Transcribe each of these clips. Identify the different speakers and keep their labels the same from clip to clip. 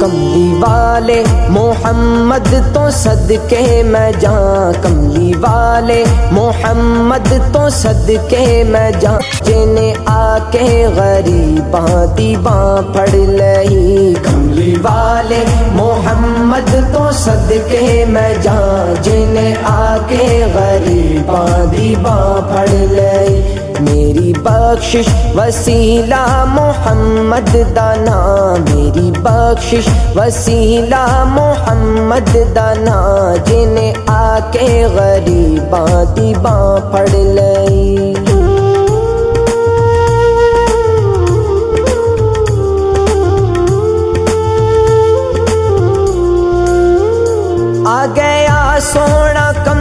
Speaker 1: کملی والے، محمد تو صدقے میں جان کملی والے، محمد تو صدقے میں جان جنہیں آ کے غریباں دیواں پڑ لئی۔ کملی والے، محمد تو صدقے میں جان جنہیں آ کے غریباں دیواں پڑ لئی میری بخشش وسیلہ محمد دانا میری بخشش وسیلہ محمد دانا جنہیں آ کے غریباں دیباں پڑ لئی آ گیا سونا کملی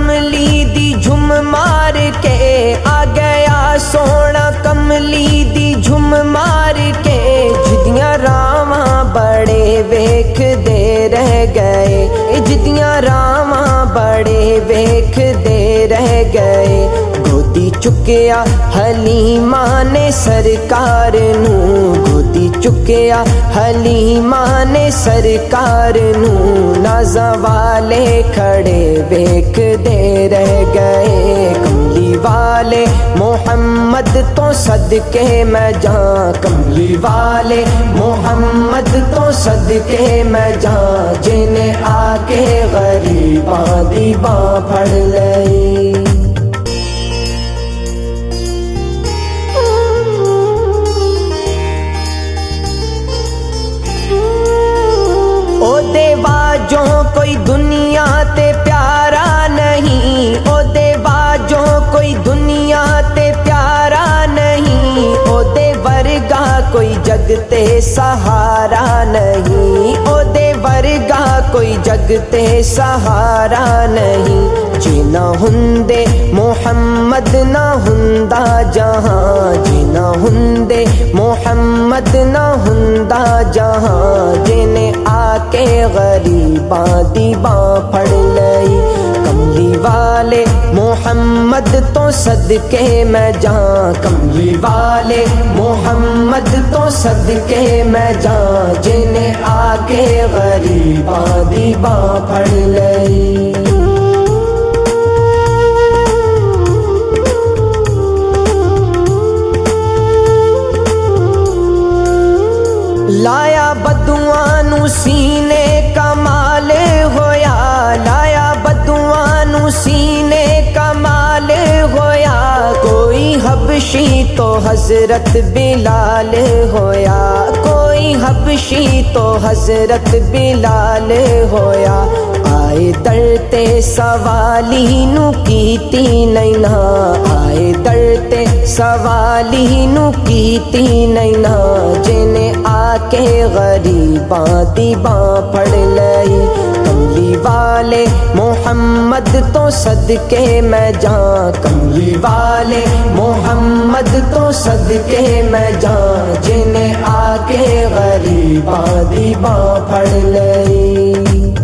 Speaker 1: ویکھ دے رہ گئے جدیاں راواں بڑے ویکھ دے رہ گئے گودی چکیا حلیمہ نے سرکار نو گودی چکیا حلیمہ نے سرکار نو نازا والے کھڑے ویکھ دے رہ گئے صدقے میں جان کملی والے محمد تو صدقے میں جان جنہیں آ کے غریباں دیباں پڑ لئی او دیوا جو کوئی دنیا کوئی جگ تے سہارا نہیں او دے ورگا کوئی جگ تے سہارا نہیں۔ جینا ہندے محمد، نہ ہندا جہاں۔ جینا ہندے محمد، نہ ہندا جہاں۔ جنہیں آ کے غریباں دیواں پڑ لئی۔ والے، محمد تو صدقے میں جان کملی والے۔ محمد تو صدقے میں جان جنہیں آ کے غریباں دیواں پڑ لئی۔ لایا بدوانو سینے کمال ہویا، لایا سینے کمال ہویا، کوئی حبشی تو حضرت بلال ہویا، کوئی حبشی تو حضرت بلال ہویا۔ آئے درتے سوالی نو کیتی نینا آئے درتے سوالی نو کیتی نینا جنہیں آ کے غریباں دیباں پڑ لئی والے محمد تو صدقے میں جان کملی والے محمد تو صدقے میں جان جنہیں آ کے غریباں دیباں پڑ لئی۔